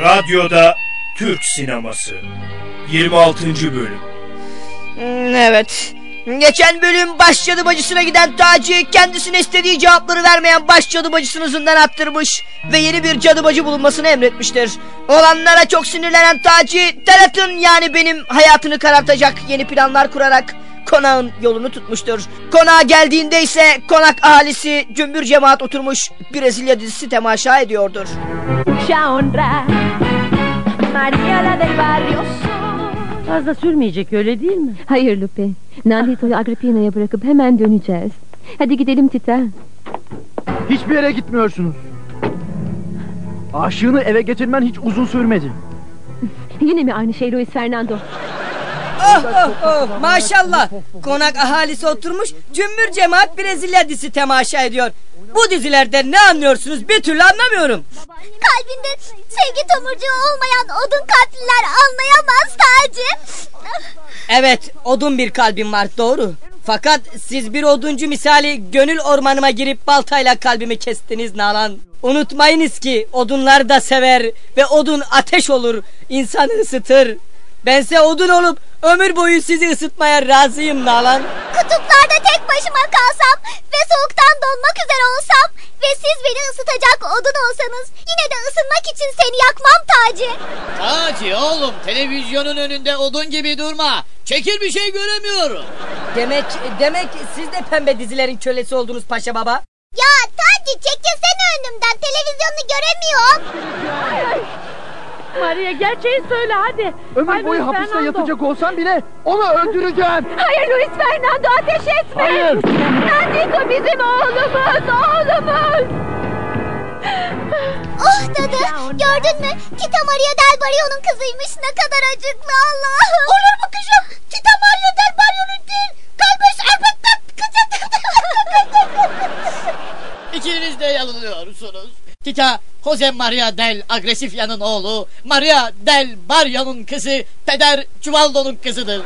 Radyoda Türk Sineması 26. Bölüm Hmm, Evet. Geçen bölüm baş cadı bacısına giden Taci kendisine istediği cevapları vermeyen baş cadı bacısını zindan attırmış ve yeni bir cadı bacı bulunmasını emretmiştir. Olanlara çok sinirlenen Taci, Talat'ın yani benim hayatını karartacak yeni planlar kurarak konağın yolunu tutmuştur. Konağa geldiğinde ise konak ahalisi cümbür cemaat oturmuş Brezilya dizisi temaşa ediyordur. mucha honra. María la del barrio soy. Fazla sürmeyecek öyle değil mi? Hayır Lupe. Nandito'yu Agrippina'ya bırakıp hemen döneceğiz. Hadi gidelim Tita. Hiçbir yere gitmiyorsunuz. Aşığını eve getirmen hiç uzun sürmedi. Yine mi aynı şey Luis Fernando? Oh oh oh maşallah. Konak ahalisi oturmuş cümbür cemaat Brezilya dizisi temaşa ediyor. Bu dizilerde ne anlıyorsunuz bir türlü anlamıyorum. Kalbinde sevgi tomurcuğu olmayan odun kalpliler anlayamaz Taci. Evet odun bir kalbim var doğru. Fakat siz bir oduncu misali gönül ormanıma girip baltayla kalbimi kestiniz Nalan. Unutmayınız ki odunlar da sever ve odun ateş olur, insanı ısıtır. Bense odun olup ömür boyu sizi ısıtmaya razıyım Nalan. Kutuplarda tek başıma kalsam ve soğuktan donmak üzere olsam ve siz beni ısıtacak odun olsanız yine de ısınmak için seni yakmam Taci. Taci oğlum televizyonun önünde odun gibi durma. Çekil bir şey göremiyorum. Demek demek siz de pembe dizilerin kölesi oldunuz paşa baba. Ya Taci çekilsene önümden televizyonu göremiyorum. Maria gerçeği söyle hadi. Ömür Ay, boyu Luis hapiste Fernando. yatacak olsam bile onu öldüreceğim. Hayır Luis Fernando ateş etme. Hayır. Nandito bizim oğlumuz, oğlumuz. Oh dadı gördün mü? Tita Maria Del Barrio'nun kızıymış ne kadar acıklı Allah. Olur mu kızım? Tita Maria Del Barrio'nun değil. Kalbes elbette İkiniz de yanılıyorsunuz. Tita Jose Maria del Agresifya'nın oğlu, Maria del Barrio'nun kızı, Peder Çuvaldo'nun kızıdır.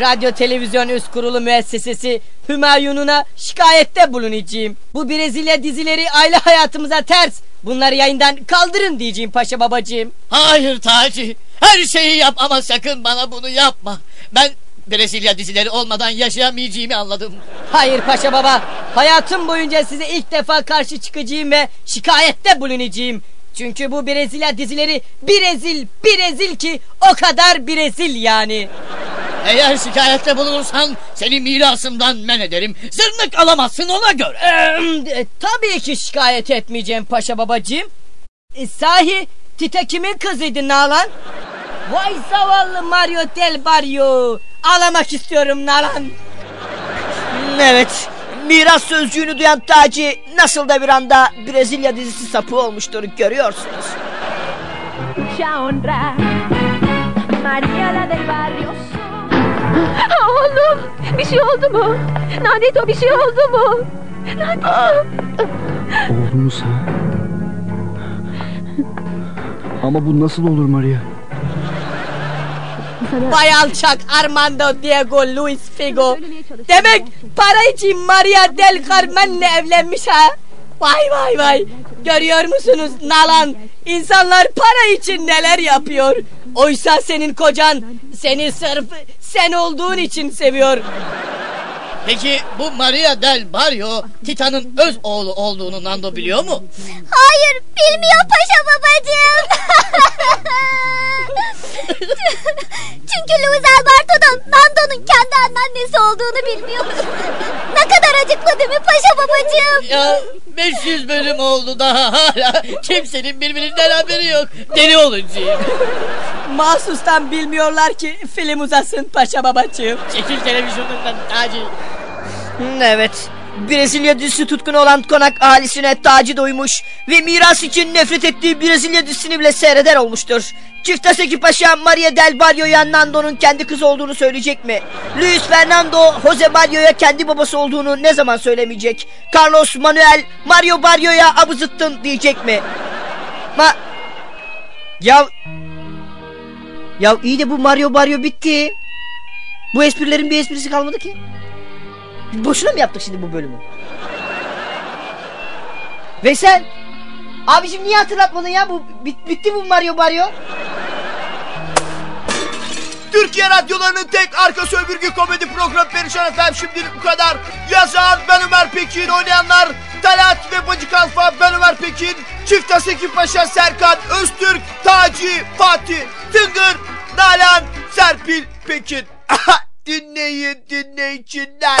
Radyo Televizyon Üst Kurulu Müessesesi Hümayun'una şikayette bulunacağım. Bu Brezilya dizileri aile hayatımıza ters. Bunları yayından kaldırın diyeceğim paşa babacığım. Hayır Taci, her şeyi yap ama sakın bana bunu yapma. Ben Brezilya dizileri olmadan yaşayamayacağımı anladım. Hayır paşa baba. Hayatım boyunca size ilk defa karşı çıkacağım ve şikayette bulunacağım. Çünkü bu Brezilya dizileri Brezil, Brezil ki o kadar Brezil yani. Eğer şikayette bulunursan seni mirasımdan men ederim. Zırnık alamazsın ona göre. Ee, tabii ki şikayet etmeyeceğim paşa babacığım. E, sahi Tita kimin kızıydı Nalan? Vay zavallı Mario del Barrio. Ağlamak istiyorum Nalan. Evet. Miras sözcüğünü duyan Taci nasıl da bir anda Brezilya dizisi sapı olmuştur görüyorsunuz. Oğlum bir şey oldu mu? Nandito bir şey oldu mu? Nandito. Oğlumuz ha? Ama bu nasıl olur Maria? Sana Vay alçak Armando Diego Luis Figo. Demek para için Maria del Carmen'le evlenmiş ha? Vay vay vay. Görüyor musunuz Nalan? İnsanlar para için neler yapıyor. Oysa senin kocan seni sırf sen olduğun için seviyor. Peki bu Maria del Barrio Tita'nın öz oğlu olduğunu Nando biliyor mu? Hayır bilmiyor paşa babacığım. Çünkü Luis Alberto da Nando'nun kendi anneannesi olduğunu bilmiyor. ne kadar acıklı değil mi paşa babacığım? Ya 500 bölüm oldu daha hala kimsenin birbirinden haberi yok. Deli olacağım. Mahsustan bilmiyorlar ki film uzasın paşa babacığım. Çekil televizyonundan Taci. Evet. Brezilya dizisi tutkunu olan konak ahalisine Taci doymuş ve miras için nefret ettiği Brezilya dizisini bile seyreder olmuştur. Çiftaseki Paşa Maria del Barrio'ya Nando'nun kendi kızı olduğunu söyleyecek mi? Luis Fernando Jose Barrio'ya kendi babası olduğunu ne zaman söylemeyecek? Carlos Manuel Mario Barrio'ya abızıttın diyecek mi? Ma... Ya... Ya iyi de bu Mario Barrio bitti. Bu esprilerin bir esprisi kalmadı ki. Boşuna mı yaptık şimdi bu bölümü? Veysel Abicim niye hatırlatmadın ya? Bu bit- bitti bu Mario Mario. Türkiye radyolarının tek arka sömürge komedi programı Perişan Efendim şimdilik bu kadar. Yazan ben Ömer Pekin, oynayanlar Talat ve Bacı Kalfa, ben Ömer Pekin, Çiftas Ekip Paşa, Serkan, Öztürk, Taci, Fatih, Tıngır, Nalan, Serpil, Pekin. Dinleyin dinleyiciler.